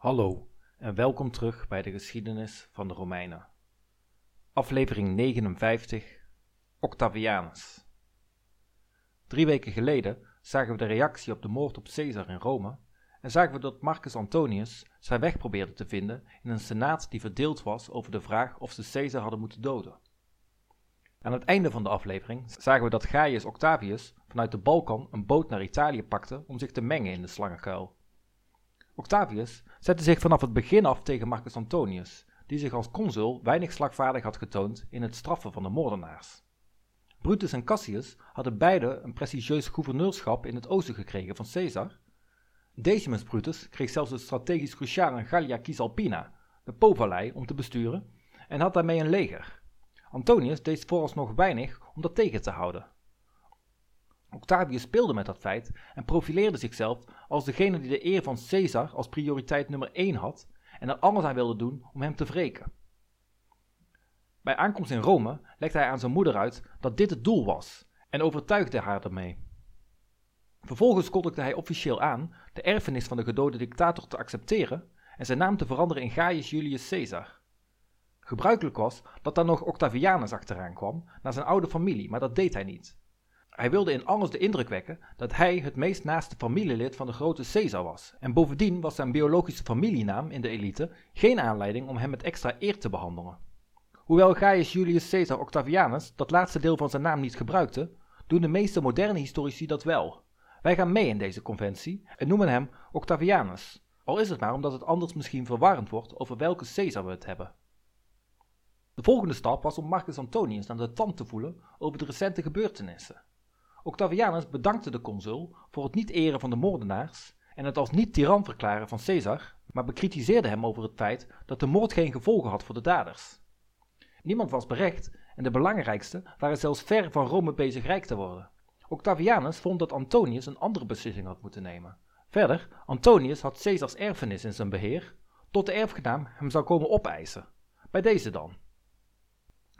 Hallo en welkom terug bij de geschiedenis van de Romeinen. Aflevering 59 Octavianus. Drie weken geleden zagen we de reactie op de moord op Caesar in Rome en zagen we dat Marcus Antonius zijn weg probeerde te vinden in een senaat die verdeeld was over de vraag of ze Caesar hadden moeten doden. Aan het einde van de aflevering zagen we dat Gaius Octavius vanuit de Balkan een boot naar Italië pakte om zich te mengen in de slangenkuil. Octavius zette zich vanaf het begin af tegen Marcus Antonius, die zich als consul weinig slagvaardig had getoond in het straffen van de moordenaars. Brutus en Cassius hadden beide een prestigieus gouverneurschap in het oosten gekregen van Caesar. Decimus Brutus kreeg zelfs het strategisch cruciale Gallia Cisalpina, de Po-vallei, om te besturen en had daarmee een leger. Antonius deed vooralsnog weinig om dat tegen te houden. Octavius speelde met dat feit en profileerde zichzelf als degene die de eer van Caesar als prioriteit nummer 1 had en er alles aan wilde doen om hem te wreken. Bij aankomst in Rome legde hij aan zijn moeder uit dat dit het doel was en overtuigde haar ermee. Vervolgens kondigde hij officieel aan de erfenis van de gedode dictator te accepteren en zijn naam te veranderen in Gaius Julius Caesar. Gebruikelijk was dat dan nog Octavianus achteraan kwam, naar zijn oude familie, maar dat deed hij niet. Hij wilde in alles de indruk wekken dat hij het meest naaste familielid van de grote Caesar was, en bovendien was zijn biologische familienaam in de elite geen aanleiding om hem met extra eer te behandelen. Hoewel Gaius Julius Caesar Octavianus dat laatste deel van zijn naam niet gebruikte, doen de meeste moderne historici dat wel. Wij gaan mee in deze conventie en noemen hem Octavianus, al is het maar omdat het anders misschien verwarrend wordt over welke Caesar we het hebben. De volgende stap was om Marcus Antonius aan de tand te voelen over de recente gebeurtenissen. Octavianus bedankte de consul voor het niet eren van de moordenaars en het als niet-tiran verklaren van Caesar, maar bekritiseerde hem over het feit dat de moord geen gevolgen had voor de daders. Niemand was berecht en de belangrijkste waren zelfs ver van Rome bezig rijk te worden. Octavianus vond dat Antonius een andere beslissing had moeten nemen. Verder, Antonius had Caesars erfenis in zijn beheer, tot de erfgenaam hem zou komen opeisen. Bij deze dan.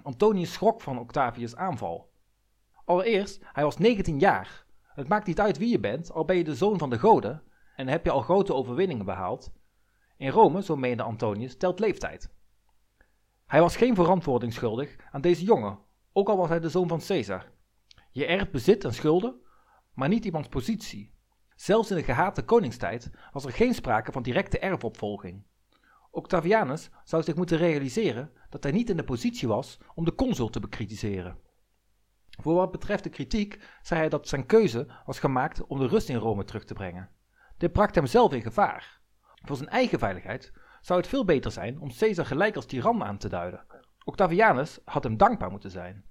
Antonius schrok van Octavius' aanval. Allereerst, hij was 19 jaar. Het maakt niet uit wie je bent, al ben je de zoon van de goden en heb je al grote overwinningen behaald. In Rome, zo meende Antonius, telt leeftijd. Hij was geen verantwoording schuldig aan deze jongen, ook al was hij de zoon van Caesar. Je erft bezit en schulden, maar niet iemands positie. Zelfs in de gehate koningstijd was er geen sprake van directe erfopvolging. Octavianus zou zich moeten realiseren dat hij niet in de positie was om de consul te bekritiseren. Voor wat betreft de kritiek zei hij dat zijn keuze was gemaakt om de rust in Rome terug te brengen. Dit bracht hem zelf in gevaar. Voor zijn eigen veiligheid zou het veel beter zijn om Caesar gelijk als tiran aan te duiden. Octavianus had hem dankbaar moeten zijn.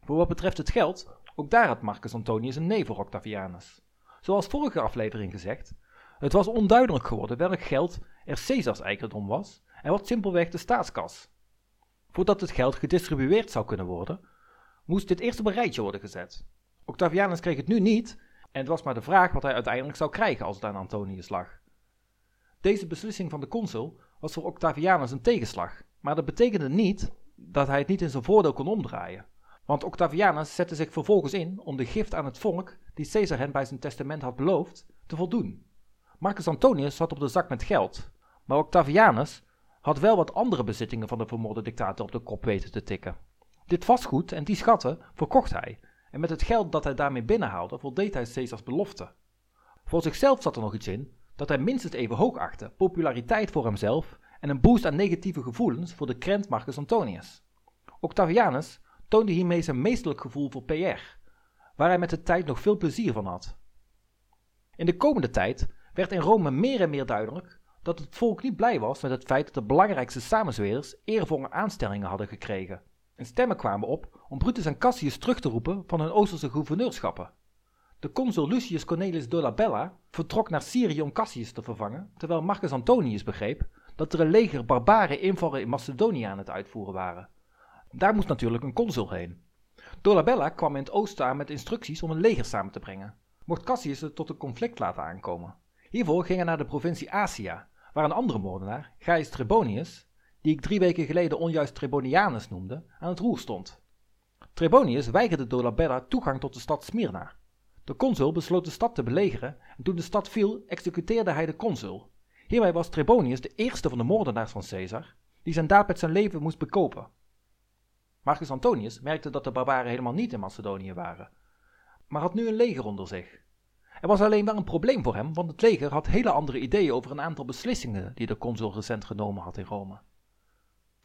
Voor wat betreft het geld, ook daar had Marcus Antonius een nee voor Octavianus. Zoals vorige aflevering gezegd, het was onduidelijk geworden welk geld er Caesars eigendom was en wat simpelweg de staatskas. Voordat het geld gedistribueerd zou kunnen worden, moest dit eerst op een rijtje worden gezet. Octavianus kreeg het nu niet en het was maar de vraag wat hij uiteindelijk zou krijgen als het aan Antonius lag. Deze beslissing van de consul was voor Octavianus een tegenslag, maar dat betekende niet dat hij het niet in zijn voordeel kon omdraaien. Want Octavianus zette zich vervolgens in om de gift aan het volk, die Caesar hen bij zijn testament had beloofd, te voldoen. Marcus Antonius zat op de zak met geld, maar Octavianus had wel wat andere bezittingen van de vermoorde dictator op de kop weten te tikken. Dit vastgoed en die schatten verkocht hij, en met het geld dat hij daarmee binnenhaalde voldeed hij Caesars belofte. Voor zichzelf zat er nog iets in dat hij minstens even hoog achtte: populariteit voor hemzelf en een boost aan negatieve gevoelens voor de krent Marcus Antonius. Octavianus toonde hiermee zijn meestelijk gevoel voor PR, waar hij met de tijd nog veel plezier van had. In de komende tijd werd in Rome meer en meer duidelijk dat het volk niet blij was met het feit dat de belangrijkste samenzweerders eervolle aanstellingen hadden gekregen. En stemmen kwamen op om Brutus en Cassius terug te roepen van hun Oosterse gouverneurschappen. De consul Lucius Cornelis Dolabella vertrok naar Syrië om Cassius te vervangen, terwijl Marcus Antonius begreep dat er een leger barbaren invallen in Macedonië aan het uitvoeren waren. Daar moest natuurlijk een consul heen. Dolabella kwam in het oosten aan met instructies om een leger samen te brengen, mocht Cassius het tot een conflict laten aankomen. Hiervoor ging hij naar de provincie Asia, waar een andere moordenaar, Gaius Trebonius, die ik drie weken geleden onjuist Trebonianus noemde, aan het roer stond. Trebonius weigerde Dolabella toegang tot de stad Smyrna. De consul besloot de stad te belegeren en toen de stad viel, executeerde hij de consul. Hiermee was Trebonius de eerste van de moordenaars van Caesar die zijn daad met zijn leven moest bekopen. Marcus Antonius merkte dat de barbaren helemaal niet in Macedonië waren, maar had nu een leger onder zich. Er was alleen wel een probleem voor hem, want het leger had hele andere ideeën over een aantal beslissingen die de consul recent genomen had in Rome.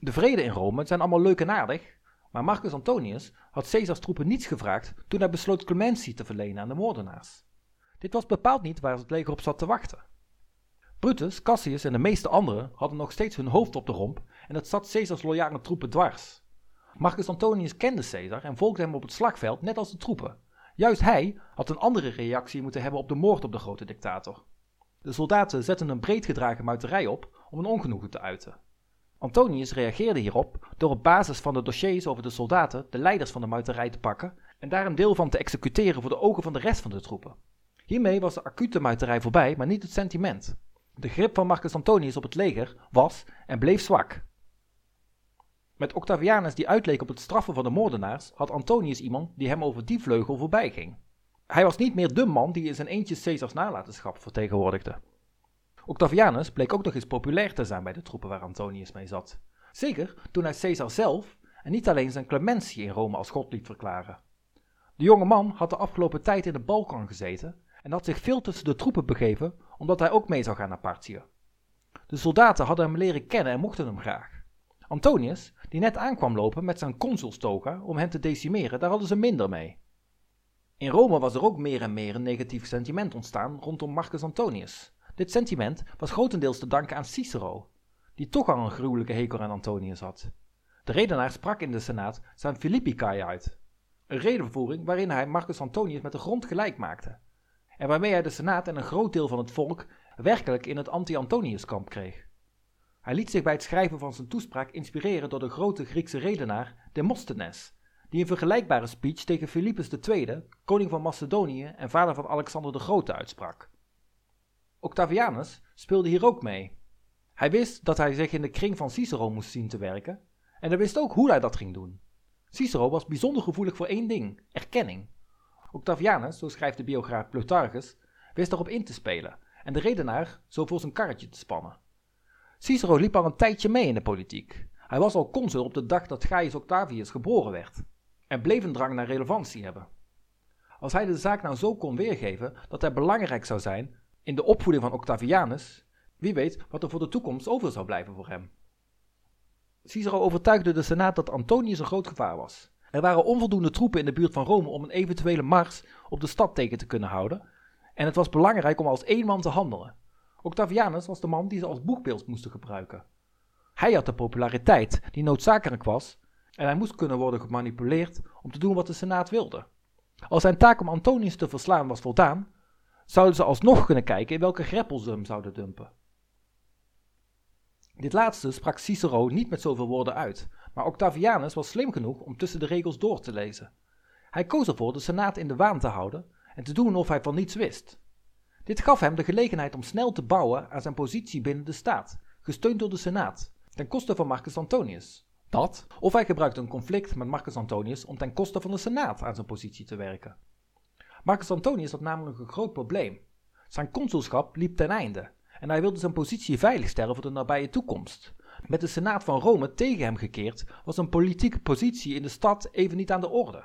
De vrede in Rome zijn allemaal leuk en aardig, maar Marcus Antonius had Caesars troepen niets gevraagd toen hij besloot clementie te verlenen aan de moordenaars. Dit was bepaald niet waar het leger op zat te wachten. Brutus, Cassius en de meeste anderen hadden nog steeds hun hoofd op de romp en het zat Caesars loyale troepen dwars. Marcus Antonius kende Caesar en volgde hem op het slagveld net als de troepen. Juist hij had een andere reactie moeten hebben op de moord op de grote dictator. De soldaten zetten een breed gedragen muiterij op om een ongenoegen te uiten. Antonius reageerde hierop door op basis van de dossiers over de soldaten de leiders van de muiterij te pakken en daar een deel van te executeren voor de ogen van de rest van de troepen. Hiermee was de acute muiterij voorbij, maar niet het sentiment. De grip van Marcus Antonius op het leger was en bleef zwak. Met Octavianus die uitleek op het straffen van de moordenaars, had Antonius iemand die hem over die vleugel voorbij ging. Hij was niet meer de man die in zijn eentje Caesars nalatenschap vertegenwoordigde. Octavianus bleek ook nog eens populair te zijn bij de troepen waar Antonius mee zat. Zeker toen hij Caesar zelf en niet alleen zijn clementie in Rome als god liet verklaren. De jonge man had de afgelopen tijd in de Balkan gezeten en had zich veel tussen de troepen begeven omdat hij ook mee zou gaan naar Partië. De soldaten hadden hem leren kennen en mochten hem graag. Antonius, die net aankwam lopen met zijn consulstoga om hen te decimeren, daar hadden ze minder mee. In Rome was er ook meer en meer een negatief sentiment ontstaan rondom Marcus Antonius. Dit sentiment was grotendeels te danken aan Cicero, die toch al een gruwelijke hekel aan Antonius had. De redenaar sprak in de Senaat zijn Philippicae uit, een redenvoering waarin hij Marcus Antonius met de grond gelijk maakte, en waarmee hij de Senaat en een groot deel van het volk werkelijk in het anti-Antonius-kamp kreeg. Hij liet zich bij het schrijven van zijn toespraak inspireren door de grote Griekse redenaar Demosthenes, die een vergelijkbare speech tegen Philippus II, koning van Macedonië en vader van Alexander de Grote, uitsprak. Octavianus speelde hier ook mee. Hij wist dat hij zich in de kring van Cicero moest zien te werken, en hij wist ook hoe hij dat ging doen. Cicero was bijzonder gevoelig voor één ding: erkenning. Octavianus, zo schrijft de biograaf Plutarchus, wist daarop in te spelen en de redenaar zo voor zijn karretje te spannen. Cicero liep al een tijdje mee in de politiek. Hij was al consul op de dag dat Gaius Octavius geboren werd en bleef een drang naar relevantie hebben. Als hij de zaak nou zo kon weergeven dat hij belangrijk zou zijn in de opvoeding van Octavianus, wie weet wat er voor de toekomst over zou blijven voor hem. Cicero overtuigde de Senaat dat Antonius een groot gevaar was. Er waren onvoldoende troepen in de buurt van Rome om een eventuele mars op de stad tegen te kunnen houden, en het was belangrijk om als één man te handelen. Octavianus was de man die ze als boegbeeld moesten gebruiken. Hij had de populariteit die noodzakelijk was en hij moest kunnen worden gemanipuleerd om te doen wat de Senaat wilde. Als zijn taak om Antonius te verslaan was voldaan, zouden ze alsnog kunnen kijken in welke greppel ze hem zouden dumpen. Dit laatste sprak Cicero niet met zoveel woorden uit, maar Octavianus was slim genoeg om tussen de regels door te lezen. Hij koos ervoor de Senaat in de waan te houden en te doen of hij van niets wist. Dit gaf hem de gelegenheid om snel te bouwen aan zijn positie binnen de staat, gesteund door de Senaat, ten koste van Marcus Antonius. Dat, of hij gebruikte een conflict met Marcus Antonius om ten koste van de Senaat aan zijn positie te werken. Marcus Antonius had namelijk een groot probleem. Zijn consulschap liep ten einde en hij wilde zijn positie veiligstellen voor de nabije toekomst. Met de Senaat van Rome tegen hem gekeerd was een politieke positie in de stad even niet aan de orde.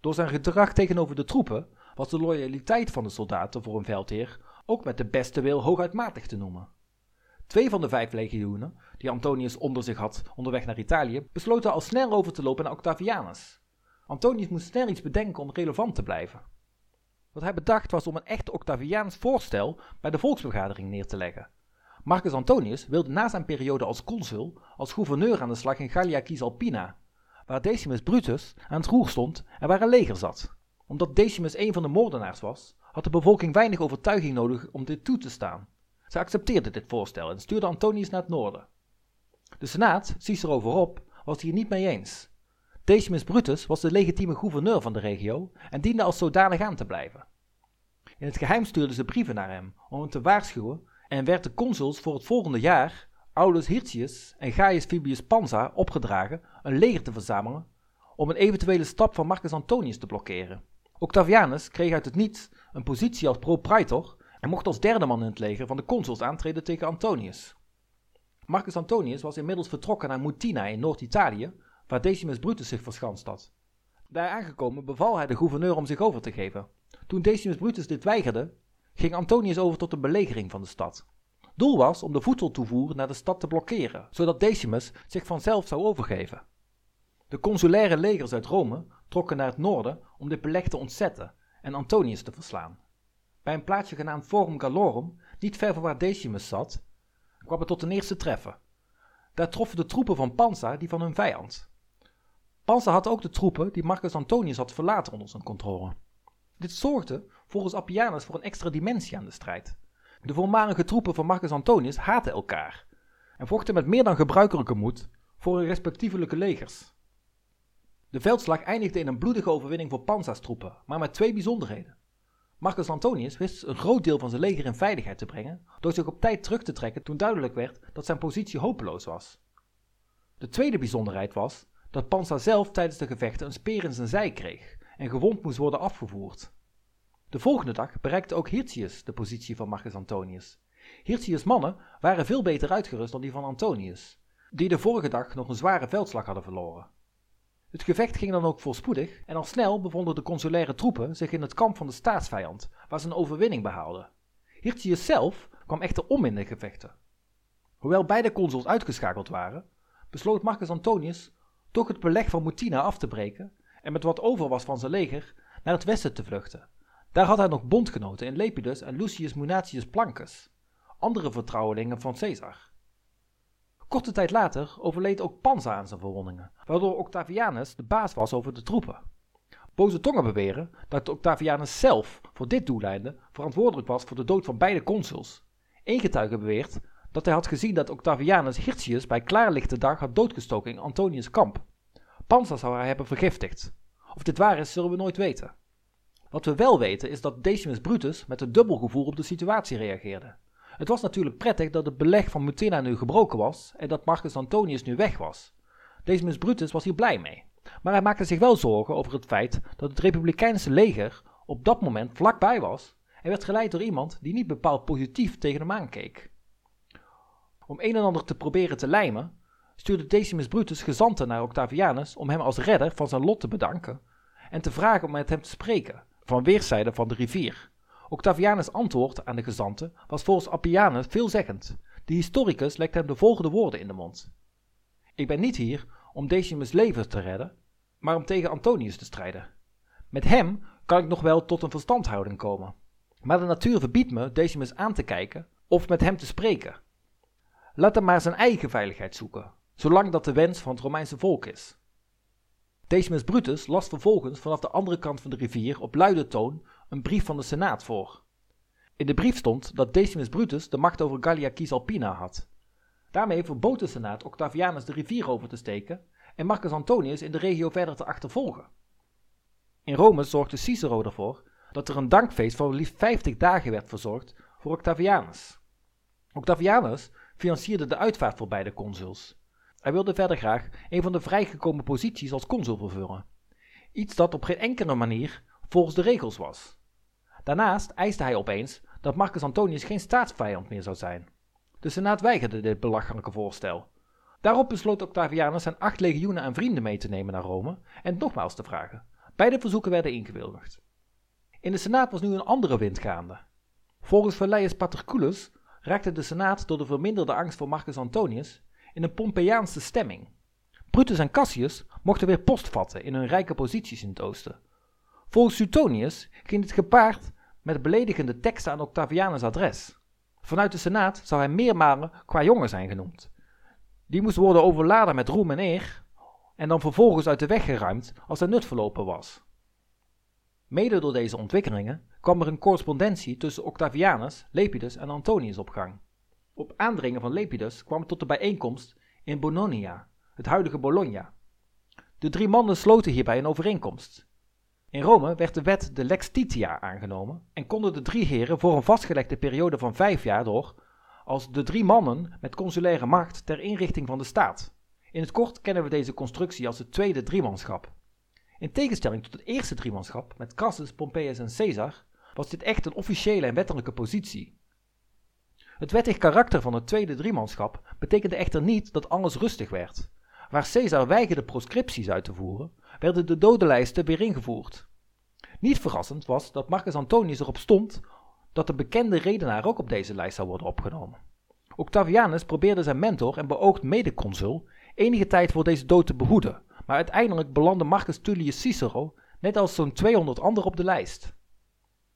Door zijn gedrag tegenover de troepen was de loyaliteit van de soldaten voor een veldheer ook met de beste wil hooguitmatig te noemen. Twee van de vijf legioenen, die Antonius onder zich had onderweg naar Italië, besloten al snel over te lopen naar Octavianus. Antonius moest snel iets bedenken om relevant te blijven. Wat hij bedacht was om een echt Octaviaans voorstel bij de volksvergadering neer te leggen. Marcus Antonius wilde na zijn periode als consul als gouverneur aan de slag in Gallia Cisalpina, waar Decimus Brutus aan het roer stond en waar een leger zat omdat Decimus een van de moordenaars was, had de bevolking weinig overtuiging nodig om dit toe te staan. Ze accepteerden dit voorstel en stuurden Antonius naar het noorden. De Senaat, Cicero voorop, was hier niet mee eens. Decimus Brutus was de legitieme gouverneur van de regio en diende als zodanig aan te blijven. In het geheim stuurden ze brieven naar hem om hem te waarschuwen en werd de consuls voor het volgende jaar, Aulus Hirtius en Gaius Fabius Pansa, opgedragen een leger te verzamelen om een eventuele stap van Marcus Antonius te blokkeren. Octavianus kreeg uit het niets een positie als propraetor en mocht als derde man in het leger van de consuls aantreden tegen Antonius. Marcus Antonius was inmiddels vertrokken naar Mutina in Noord-Italië, waar Decimus Brutus zich verschanst had. Daar aangekomen beval hij de gouverneur om zich over te geven. Toen Decimus Brutus dit weigerde, ging Antonius over tot een belegering van de stad. Doel was om de voedseltoevoer naar de stad te blokkeren, zodat Decimus zich vanzelf zou overgeven. De consulaire legers uit Rome trokken naar het noorden om dit beleg te ontzetten en Antonius te verslaan. Bij een plaatsje genaamd Forum Gallorum, niet ver van waar Decimus zat, kwam het tot een eerste treffen. Daar troffen de troepen van Pansa die van hun vijand. Pansa had ook de troepen die Marcus Antonius had verlaten onder zijn controle. Dit zorgde volgens Appianus voor een extra dimensie aan de strijd. De voormalige troepen van Marcus Antonius haatten elkaar en vochten met meer dan gebruikelijke moed voor hun respectievelijke legers. De veldslag eindigde in een bloedige overwinning voor Pansa's troepen, maar met twee bijzonderheden. Marcus Antonius wist een groot deel van zijn leger in veiligheid te brengen door zich op tijd terug te trekken toen duidelijk werd dat zijn positie hopeloos was. De tweede bijzonderheid was dat Pansa zelf tijdens de gevechten een speer in zijn zij kreeg en gewond moest worden afgevoerd. De volgende dag bereikte ook Hirtius de positie van Marcus Antonius. Hirtius' mannen waren veel beter uitgerust dan die van Antonius, die de vorige dag nog een zware veldslag hadden verloren. Het gevecht ging dan ook voorspoedig en al snel bevonden de consulaire troepen zich in het kamp van de staatsvijand, waar ze een overwinning behaalden. Hirtius zelf kwam echter om in de gevechten. Hoewel beide consuls uitgeschakeld waren, besloot Marcus Antonius toch het beleg van Mutina af te breken en met wat over was van zijn leger naar het westen te vluchten. Daar had hij nog bondgenoten in Lepidus en Lucius Munatius Plancus, andere vertrouwelingen van Caesar. Korte tijd later overleed ook Pansa aan zijn verwondingen, waardoor Octavianus de baas was over de troepen. Boze tongen beweren dat Octavianus zelf voor dit doeleinde verantwoordelijk was voor de dood van beide consuls. Eén getuige beweert dat hij had gezien dat Octavianus Hirtius bij klaarlichte dag had doodgestoken in Antonius' kamp. Pansa zou haar hebben vergiftigd. Of dit waar is, zullen we nooit weten. Wat we wel weten is dat Decimus Brutus met een dubbel gevoel op de situatie reageerde. Het was natuurlijk prettig dat het beleg van Mutina nu gebroken was en dat Marcus Antonius nu weg was. Decimus Brutus was hier blij mee, maar hij maakte zich wel zorgen over het feit dat het Republikeinse leger op dat moment vlakbij was en werd geleid door iemand die niet bepaald positief tegen hem aankeek. Om een en ander te proberen te lijmen, stuurde Decimus Brutus gezanten naar Octavianus om hem als redder van zijn lot te bedanken en te vragen om met hem te spreken, van weerszijden van de rivier. Octavianus' antwoord aan de gezanten was volgens Appianus veelzeggend. De historicus legt hem de volgende woorden in de mond. Ik ben niet hier om Decimus' leven te redden, maar om tegen Antonius te strijden. Met hem kan ik nog wel tot een verstandhouding komen. Maar de natuur verbiedt me Decimus aan te kijken of met hem te spreken. Laat hem maar zijn eigen veiligheid zoeken, zolang dat de wens van het Romeinse volk is. Decimus Brutus las vervolgens vanaf de andere kant van de rivier op luide toon een brief van de Senaat voor. In de brief stond dat Decimus Brutus de macht over Gallia Cisalpina had. Daarmee verbood de Senaat Octavianus de rivier over te steken en Marcus Antonius in de regio verder te achtervolgen. In Rome zorgde Cicero ervoor dat er een dankfeest van liefst 50 dagen werd verzorgd voor Octavianus. Octavianus financierde de uitvaart voor beide consuls. Hij wilde verder graag een van de vrijgekomen posities als consul vervullen. Iets dat op geen enkele manier volgens de regels was. Daarnaast eiste hij opeens dat Marcus Antonius geen staatsvijand meer zou zijn. De Senaat weigerde dit belachelijke voorstel. Daarop besloot Octavianus zijn acht legioenen aan vrienden mee te nemen naar Rome en nogmaals te vragen. Beide verzoeken werden ingewilligd. In de Senaat was nu een andere wind gaande. Volgens Velleius Paterculus raakte de Senaat door de verminderde angst voor Marcus Antonius in een Pompeiaanse stemming. Brutus en Cassius mochten weer post vatten in hun rijke posities in het oosten. Volgens Suetonius ging dit gepaard met beledigende teksten aan Octavianus' adres. Vanuit de Senaat zou hij meermalen qua jongen zijn genoemd. Die moest worden overladen met roem en eer en dan vervolgens uit de weg geruimd als zijn nut verlopen was. Mede door deze ontwikkelingen kwam er een correspondentie tussen Octavianus, Lepidus en Antonius op gang. Op aandringen van Lepidus kwam het tot de bijeenkomst in Bononia, het huidige Bologna. De drie mannen sloten hierbij een overeenkomst. In Rome werd de wet de Lex Titia aangenomen en konden de drie heren voor een vastgelegde periode van vijf jaar door als de drie mannen met consulaire macht ter inrichting van de staat. In het kort kennen we deze constructie als het tweede driemanschap. In tegenstelling tot het eerste driemanschap met Crassus, Pompeius en Caesar was dit echt een officiële en wettelijke positie. Het wettig karakter van het tweede driemanschap betekende echter niet dat alles rustig werd. Waar Caesar weigerde proscripties uit te voeren, werden de dodenlijsten weer ingevoerd. Niet verrassend was dat Marcus Antonius erop stond dat de bekende redenaar ook op deze lijst zou worden opgenomen. Octavianus probeerde zijn mentor en beoogd medeconsul enige tijd voor deze dood te behoeden, maar uiteindelijk belandde Marcus Tullius Cicero net als zo'n 200 anderen op de lijst.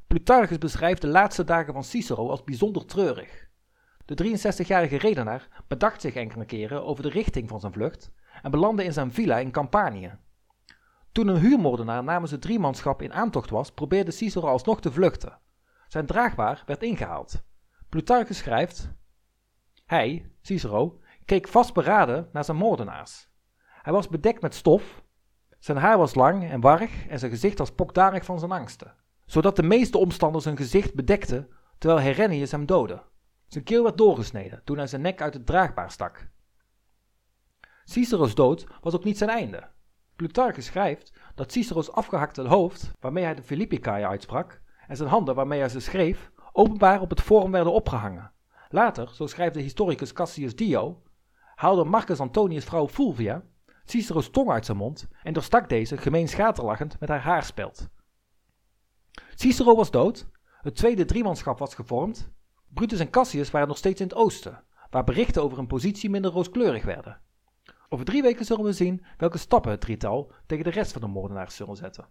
Plutarchus beschrijft de laatste dagen van Cicero als bijzonder treurig. De 63-jarige redenaar bedacht zich enkele keren over de richting van zijn vlucht en belandde in zijn villa in Campanië. Toen een huurmoordenaar namens het driemanschap in aantocht was, probeerde Cicero alsnog te vluchten. Zijn draagbaar werd ingehaald. Plutarchus schrijft: Hij, Cicero, keek vastberaden naar zijn moordenaars. Hij was bedekt met stof, zijn haar was lang en warrig en zijn gezicht was pokdarig van zijn angsten, zodat de meeste omstanders zijn gezicht bedekten terwijl Herennius hem doodde. Zijn keel werd doorgesneden toen hij zijn nek uit het draagbaar stak. Cicero's dood was ook niet zijn einde. Plutarchus schrijft dat Cicero's afgehakte hoofd, waarmee hij de Philippicae uitsprak, en zijn handen waarmee hij ze schreef, openbaar op het forum werden opgehangen. Later, zo schrijft de historicus Cassius Dio, haalde Marcus Antonius vrouw Fulvia Cicero's tong uit zijn mond en doorstak deze gemeen schaterlachend met haar haarspeld. Cicero was dood, het tweede driemanschap was gevormd, Brutus en Cassius waren nog steeds in het oosten, waar berichten over een positie minder rooskleurig werden. Over drie weken zullen we zien welke stappen het drietal tegen de rest van de moordenaars zullen zetten.